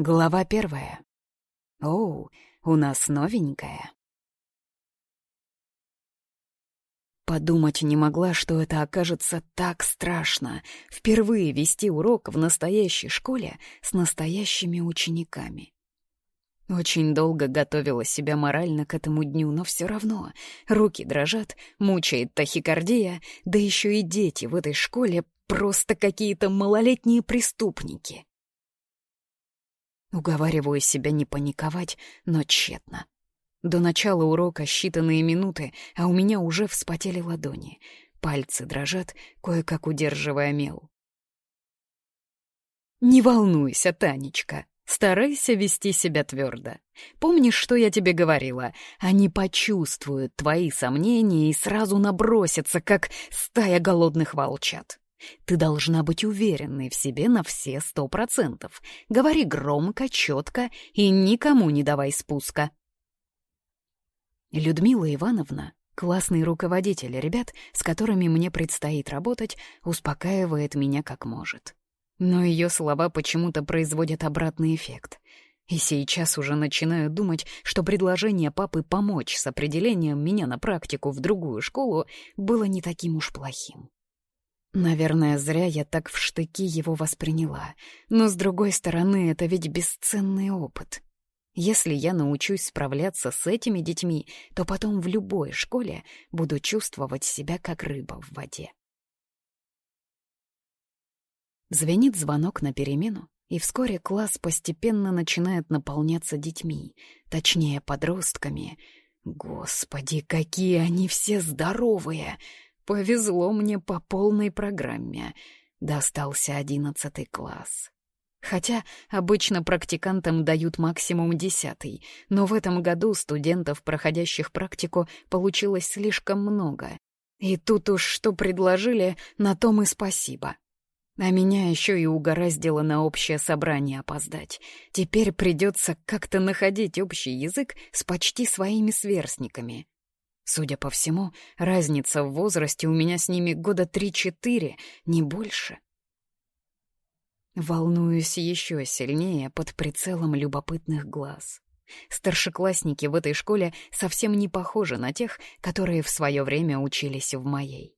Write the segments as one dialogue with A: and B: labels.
A: Глава первая. Оу, у нас новенькая. Подумать не могла, что это окажется так страшно — впервые вести урок в настоящей школе с настоящими учениками. Очень долго готовила себя морально к этому дню, но все равно руки дрожат, мучает тахикардия, да еще и дети в этой школе просто какие-то малолетние преступники. Уговариваю себя не паниковать, но тщетно. До начала урока считанные минуты, а у меня уже вспотели ладони. Пальцы дрожат, кое-как удерживая мел. «Не волнуйся, Танечка», Старайся вести себя твердо. Помнишь, что я тебе говорила? Они почувствуют твои сомнения и сразу набросятся, как стая голодных волчат. Ты должна быть уверенной в себе на все сто процентов. Говори громко, четко и никому не давай спуска. Людмила Ивановна, классный руководитель ребят, с которыми мне предстоит работать, успокаивает меня как может. Но ее слова почему-то производят обратный эффект. И сейчас уже начинаю думать, что предложение папы помочь с определением меня на практику в другую школу было не таким уж плохим. Наверное, зря я так в штыки его восприняла. Но, с другой стороны, это ведь бесценный опыт. Если я научусь справляться с этими детьми, то потом в любой школе буду чувствовать себя как рыба в воде. Звенит звонок на перемену, и вскоре класс постепенно начинает наполняться детьми, точнее, подростками. Господи, какие они все здоровые! Повезло мне по полной программе. Достался одиннадцатый класс. Хотя обычно практикантам дают максимум десятый, но в этом году студентов, проходящих практику, получилось слишком много. И тут уж что предложили, на том и спасибо. А меня еще и угораздило на общее собрание опоздать. Теперь придется как-то находить общий язык с почти своими сверстниками. Судя по всему, разница в возрасте у меня с ними года три-четыре, не больше. Волнуюсь еще сильнее под прицелом любопытных глаз. Старшеклассники в этой школе совсем не похожи на тех, которые в свое время учились в моей.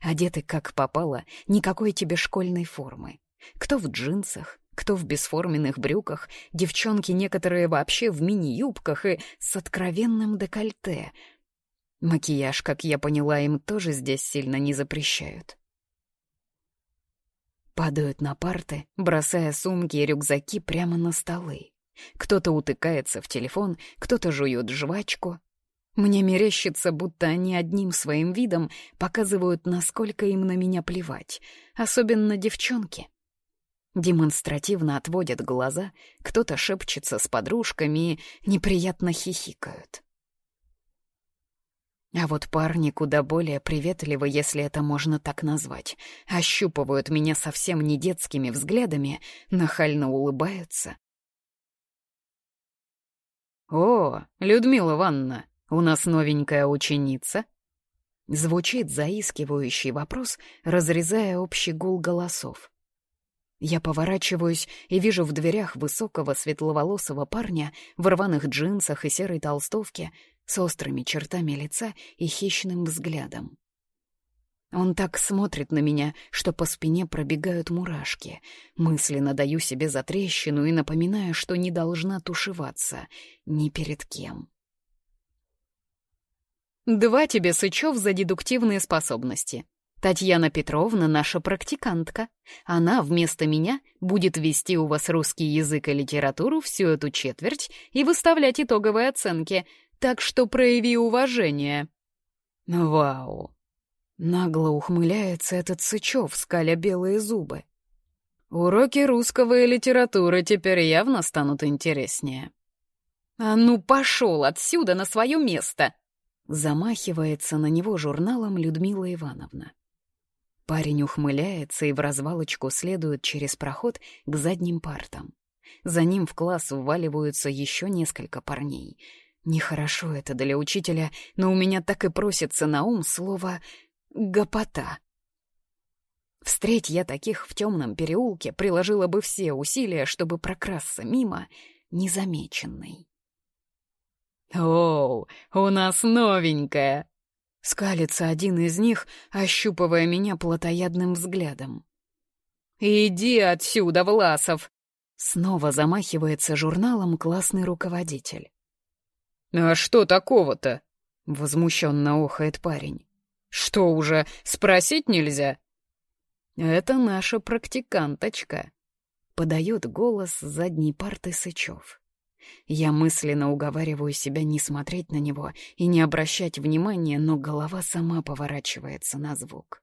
A: Одеты как попало, никакой тебе школьной формы. Кто в джинсах, кто в бесформенных брюках, девчонки некоторые вообще в мини-юбках и с откровенным декольте — Макияж, как я поняла, им тоже здесь сильно не запрещают. Падают на парты, бросая сумки и рюкзаки прямо на столы. Кто-то утыкается в телефон, кто-то жует жвачку. Мне мерещится, будто они одним своим видом показывают, насколько им на меня плевать, особенно девчонки. Демонстративно отводят глаза, кто-то шепчется с подружками и неприятно хихикают. А вот парни куда более приветливы, если это можно так назвать. Ощупывают меня совсем не детскими взглядами, нахально улыбаются. «О, Людмила Ивановна, у нас новенькая ученица?» Звучит заискивающий вопрос, разрезая общий гул голосов. Я поворачиваюсь и вижу в дверях высокого светловолосого парня в рваных джинсах и серой толстовке с острыми чертами лица и хищным взглядом. Он так смотрит на меня, что по спине пробегают мурашки. Мысленно даю себе затрещину и напоминаю, что не должна тушеваться ни перед кем. «Два тебе сычев за дедуктивные способности. Татьяна Петровна — наша практикантка. Она вместо меня будет вести у вас русский язык и литературу всю эту четверть и выставлять итоговые оценки, так что прояви уважение». «Вау!» Нагло ухмыляется этот Сычев, скаля белые зубы. «Уроки русского и литературы теперь явно станут интереснее». «А ну пошел отсюда на свое место!» Замахивается на него журналом Людмила Ивановна. Парень ухмыляется и в развалочку следует через проход к задним партам. За ним в класс вваливаются еще несколько парней — Нехорошо это для учителя, но у меня так и просится на ум слово «гопота». Встреть я таких в темном переулке, приложила бы все усилия, чтобы прокрасться мимо незамеченной. «Оу, у нас новенькая!» Скалится один из них, ощупывая меня плотоядным взглядом. «Иди отсюда, Власов!» Снова замахивается журналом классный руководитель. «А что такого-то?» — возмущенно охает парень. «Что уже, спросить нельзя?» «Это наша практиканточка», — подает голос задней парты Сычев. Я мысленно уговариваю себя не смотреть на него и не обращать внимания, но голова сама поворачивается на звук.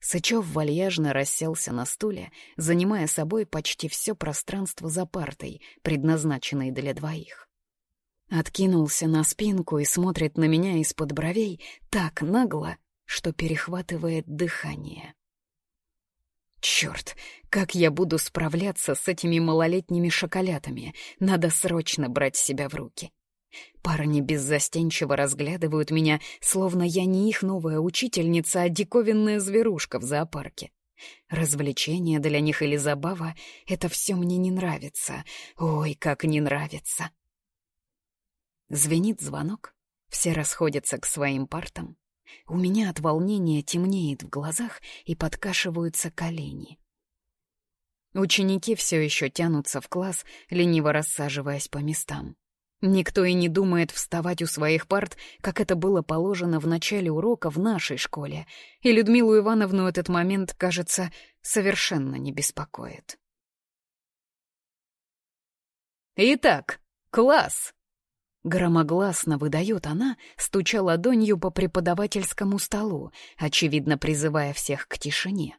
A: Сычев вальяжно расселся на стуле, занимая собой почти все пространство за партой, предназначенной для двоих. Откинулся на спинку и смотрит на меня из-под бровей так нагло, что перехватывает дыхание. Черт, как я буду справляться с этими малолетними шоколятами? Надо срочно брать себя в руки. Парни беззастенчиво разглядывают меня, словно я не их новая учительница, а диковинная зверушка в зоопарке. Развлечение для них или забава — это все мне не нравится. Ой, как не нравится. Звенит звонок, все расходятся к своим партам. У меня от волнения темнеет в глазах и подкашиваются колени. Ученики все еще тянутся в класс, лениво рассаживаясь по местам. Никто и не думает вставать у своих парт, как это было положено в начале урока в нашей школе, и Людмилу Ивановну этот момент, кажется, совершенно не беспокоит. «Итак, класс!» Громогласно выдает она, стуча ладонью по преподавательскому столу, очевидно призывая всех к тишине.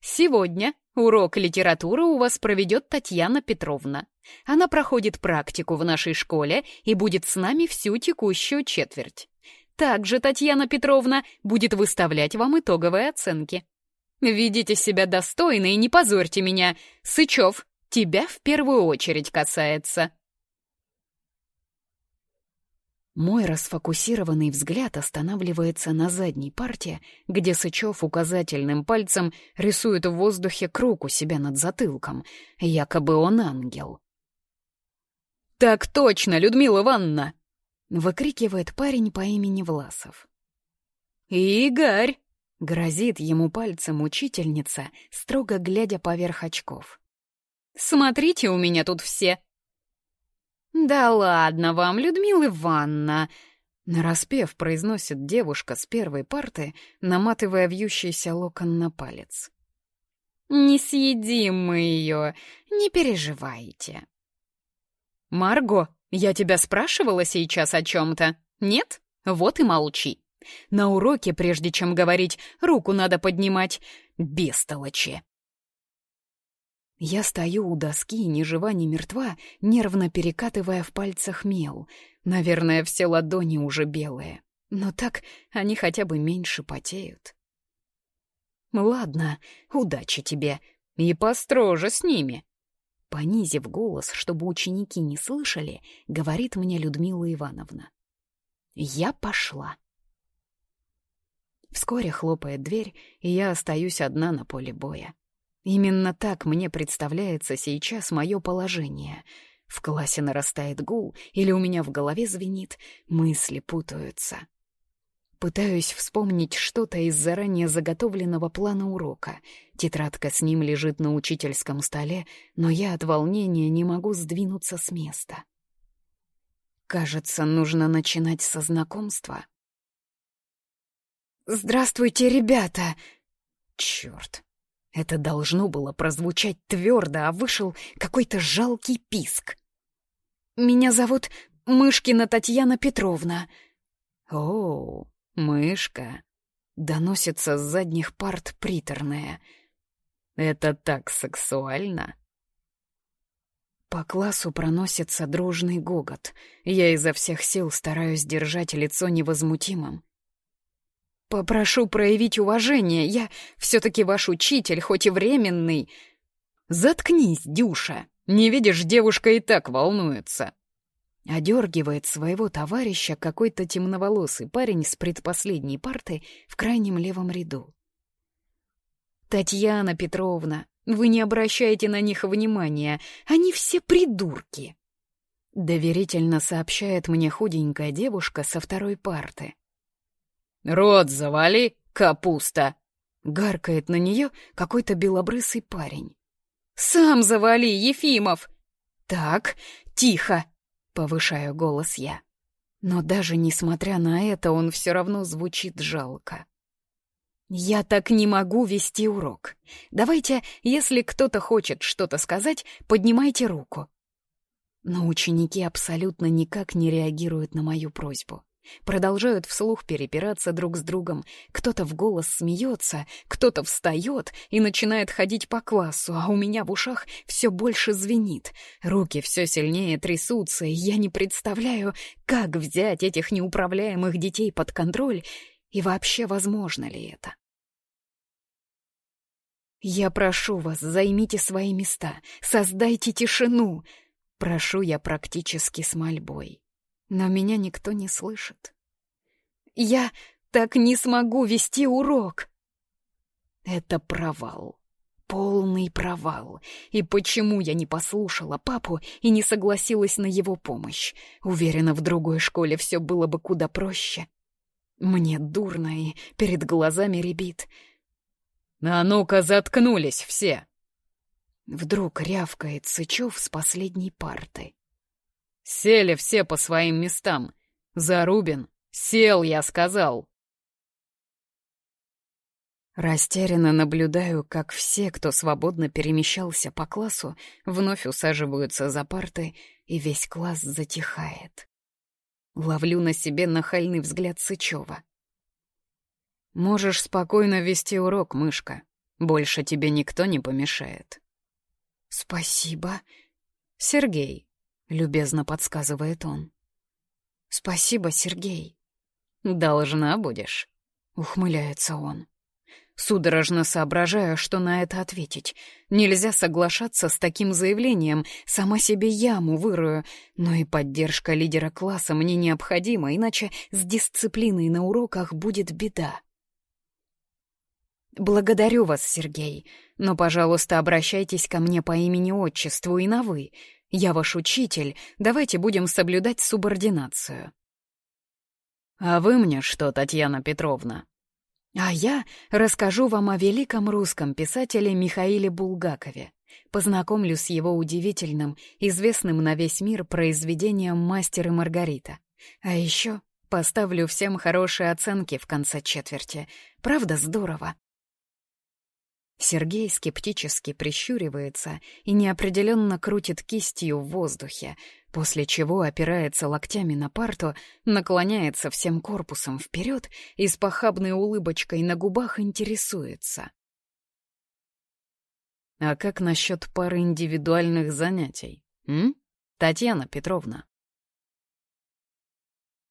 A: «Сегодня урок литературы у вас проведет Татьяна Петровна. Она проходит практику в нашей школе и будет с нами всю текущую четверть. Также Татьяна Петровна будет выставлять вам итоговые оценки. Ведите себя достойно и не позорьте меня. Сычев, тебя в первую очередь касается». Мой расфокусированный взгляд останавливается на задней парте, где Сычев указательным пальцем рисует в воздухе круг у себя над затылком. Якобы он ангел. «Так точно, Людмила Ивановна!» — выкрикивает парень по имени Власов. «Игорь!» — грозит ему пальцем учительница, строго глядя поверх очков. «Смотрите, у меня тут все «Да ладно вам, Людмила Ивановна!» Нараспев произносит девушка с первой парты, наматывая вьющийся локон на палец. «Не съедим мы ее, не переживайте». «Марго, я тебя спрашивала сейчас о чем-то? Нет? Вот и молчи. На уроке, прежде чем говорить, руку надо поднимать. Бестолочи!» Я стою у доски, ни жива, ни мертва, нервно перекатывая в пальцах мел. Наверное, все ладони уже белые. Но так они хотя бы меньше потеют. «Ладно, удачи тебе. И построже с ними!» Понизив голос, чтобы ученики не слышали, говорит мне Людмила Ивановна. «Я пошла». Вскоре хлопает дверь, и я остаюсь одна на поле боя. Именно так мне представляется сейчас мое положение. В классе нарастает гул, или у меня в голове звенит, мысли путаются. Пытаюсь вспомнить что-то из заранее заготовленного плана урока. Тетрадка с ним лежит на учительском столе, но я от волнения не могу сдвинуться с места. Кажется, нужно начинать со знакомства. «Здравствуйте, ребята!» Чёрт, это должно было прозвучать твердо, а вышел какой-то жалкий писк. «Меня зовут Мышкина Татьяна Петровна». «О, мышка!» — доносится с задних парт приторная. «Это так сексуально!» По классу проносится дружный гогот. Я изо всех сил стараюсь держать лицо невозмутимым. Попрошу проявить уважение, я все-таки ваш учитель, хоть и временный. Заткнись, Дюша, не видишь, девушка и так волнуется. Одергивает своего товарища какой-то темноволосый парень с предпоследней парты в крайнем левом ряду. «Татьяна Петровна, вы не обращайте на них внимания, они все придурки!» Доверительно сообщает мне худенькая девушка со второй парты.
B: «Рот завали, капуста!»
A: Гаркает на нее какой-то белобрысый парень. «Сам завали, Ефимов!» «Так, тихо!» — повышаю голос я. Но даже несмотря на это, он все равно звучит жалко. «Я так не могу вести урок. Давайте, если кто-то хочет что-то сказать, поднимайте руку». Но ученики абсолютно никак не реагируют на мою просьбу. Продолжают вслух перепираться друг с другом. Кто-то в голос смеется, кто-то встает и начинает ходить по классу, а у меня в ушах все больше звенит. Руки все сильнее трясутся, и я не представляю, как взять этих неуправляемых детей под контроль и вообще возможно ли это. «Я прошу вас, займите свои места, создайте тишину!» Прошу я практически с мольбой но меня никто не слышит. Я так не смогу вести урок. Это провал. Полный провал. И почему я не послушала папу и не согласилась на его помощь? Уверена, в другой школе все было бы куда проще. Мне дурно и перед глазами рябит.
B: «А ну-ка, заткнулись все!»
A: Вдруг рявкает Сычев с последней парты.
B: Сели все по своим местам. Зарубин, сел, я сказал.
A: Растерянно наблюдаю, как все, кто свободно перемещался по классу, вновь усаживаются за парты, и весь класс затихает. Ловлю на себе нахальный взгляд Сычева. «Можешь спокойно вести урок, мышка. Больше тебе никто не помешает». «Спасибо. Сергей, любезно подсказывает он. «Спасибо, Сергей».
B: «Должна будешь», —
A: ухмыляется он. Судорожно соображаю, что на это ответить. Нельзя соглашаться с таким заявлением, сама себе яму вырую, но и поддержка лидера класса мне необходима, иначе с дисциплиной на уроках будет беда. «Благодарю вас, Сергей, но, пожалуйста, обращайтесь ко мне по имени-отчеству и на «вы», я ваш учитель, давайте будем соблюдать субординацию».
B: «А вы мне что, Татьяна Петровна?»
A: «А я расскажу вам о великом русском писателе Михаиле Булгакове. Познакомлю с его удивительным, известным на весь мир произведением «Мастер и Маргарита». А еще поставлю всем хорошие оценки в конце четверти. Правда здорово?» Сергей скептически прищуривается и неопределенно крутит кистью в воздухе, после чего опирается локтями на парту, наклоняется всем корпусом вперед и с похабной улыбочкой на губах интересуется.
B: «А как насчет пары индивидуальных занятий, м? Татьяна Петровна?»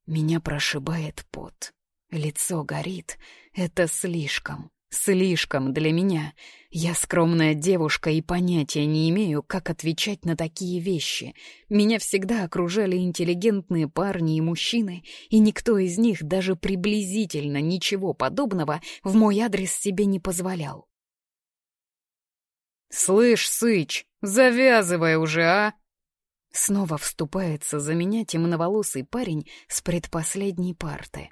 A: Меня прошибает пот. Лицо горит. Это слишком. Слишком для меня. Я скромная девушка и понятия не имею, как отвечать на такие вещи. Меня всегда окружали интеллигентные парни и мужчины, и никто из них даже приблизительно ничего подобного в мой адрес себе не позволял.
B: «Слышь, Сыч, завязывай уже, а!»
A: Снова вступается за меня темноволосый парень с предпоследней парты.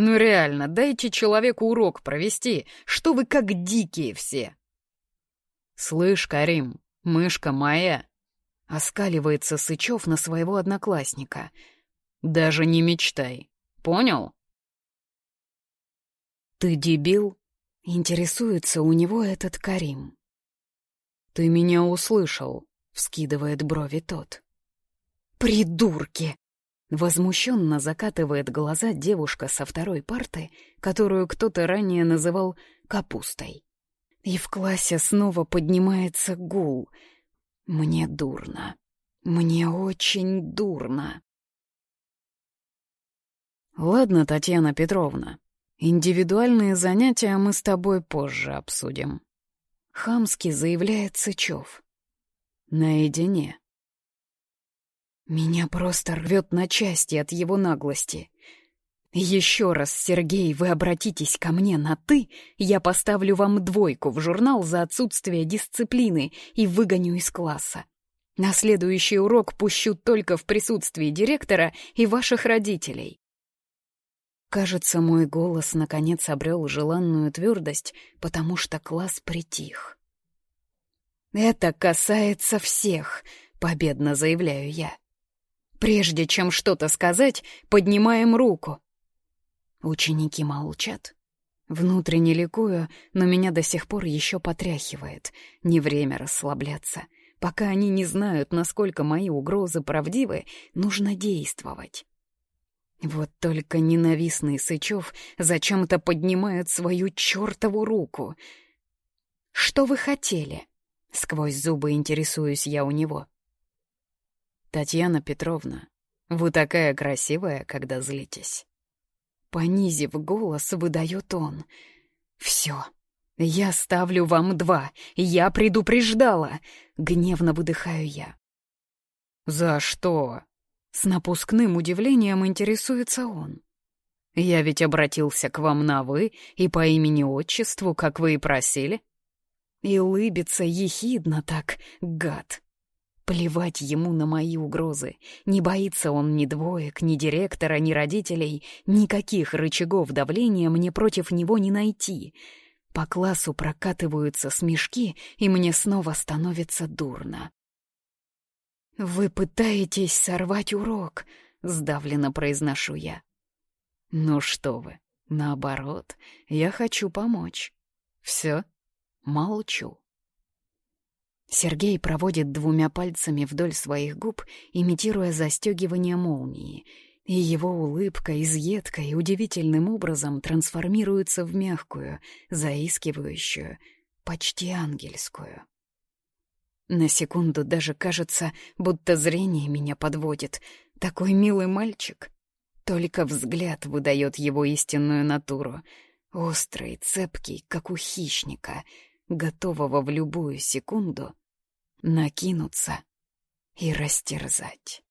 B: «Ну реально, дайте человеку урок провести, что вы как дикие все!» «Слышь, Карим, мышка моя!» — оскаливается Сычев на своего одноклассника. «Даже не мечтай, понял?»
A: «Ты дебил?» — интересуется у него этот Карим.
B: «Ты меня услышал», — вскидывает брови тот.
A: «Придурки!» Возмущенно закатывает глаза девушка со второй парты, которую кто-то ранее называл капустой. И в классе снова поднимается гул. Мне дурно. Мне очень дурно.
B: Ладно, Татьяна Петровна, индивидуальные занятия мы с тобой позже обсудим.
A: Хамски заявляет Сычев.
B: Наедине.
A: Меня просто рвет на части от его наглости. Еще раз, Сергей, вы обратитесь ко мне на «ты», я поставлю вам двойку в журнал за отсутствие дисциплины и выгоню из класса. На следующий урок пущу только в присутствии директора и ваших родителей. Кажется, мой голос наконец обрел желанную твердость, потому что класс притих. «Это касается всех», — победно заявляю я. «Прежде чем что-то сказать, поднимаем руку». Ученики молчат. Внутренне ликую, но меня до сих пор еще потряхивает. Не время расслабляться. Пока они не знают, насколько мои угрозы правдивы, нужно действовать. Вот только ненавистный Сычев зачем-то поднимает свою чертову руку. «Что вы хотели?» — сквозь зубы интересуюсь я у него.
B: «Татьяна Петровна, вы такая красивая, когда злитесь».
A: Понизив голос, выдает он. «Все, я ставлю вам два, я предупреждала!» Гневно выдыхаю я.
B: «За что?»
A: С напускным удивлением интересуется он.
B: «Я ведь обратился к вам на «вы» и по имени-отчеству, как вы и просили».
A: И улыбится ехидно так, гад. Плевать ему на мои угрозы. Не боится он ни двоек, ни директора, ни родителей. Никаких рычагов давления мне против него не найти. По классу прокатываются смешки, и мне снова становится дурно. «Вы пытаетесь сорвать урок», — сдавленно произношу я.
B: «Ну что вы, наоборот, я хочу помочь. Все, молчу».
A: Сергей проводит двумя пальцами вдоль своих губ, имитируя застегивание молнии, и его улыбка, изъедка и удивительным образом трансформируется в мягкую, заискивающую, почти ангельскую. На секунду даже кажется, будто зрение меня подводит. Такой милый мальчик. Только взгляд выдает его истинную натуру. Острый, цепкий, как у хищника, готового в любую секунду накинуться и растерзать.